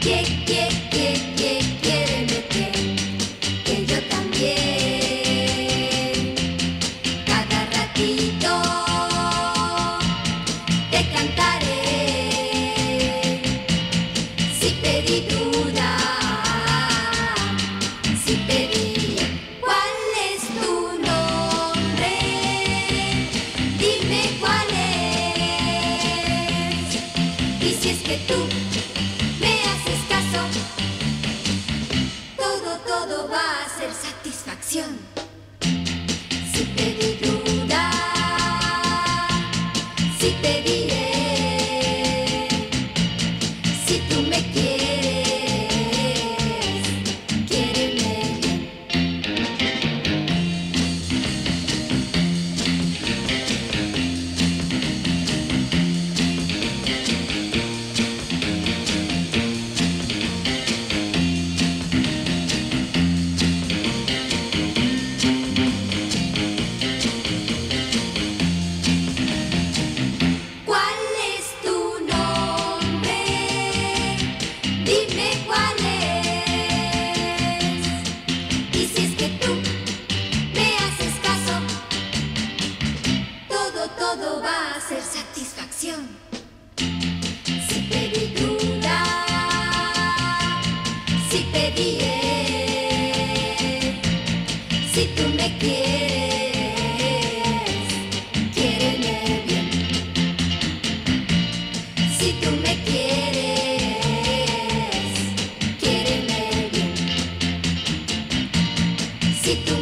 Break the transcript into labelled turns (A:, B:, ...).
A: Que, que, que, que quiere meter que yo también cada ratito te cantaré si pedí duda si. Y si es que tú me haces caso, todo, todo va a ser satisfacción. Si pedí duda, si te diré, si tú me si tú me quieres, quiéreme bien. Si tú me quieres, quiéreme bien. Si tú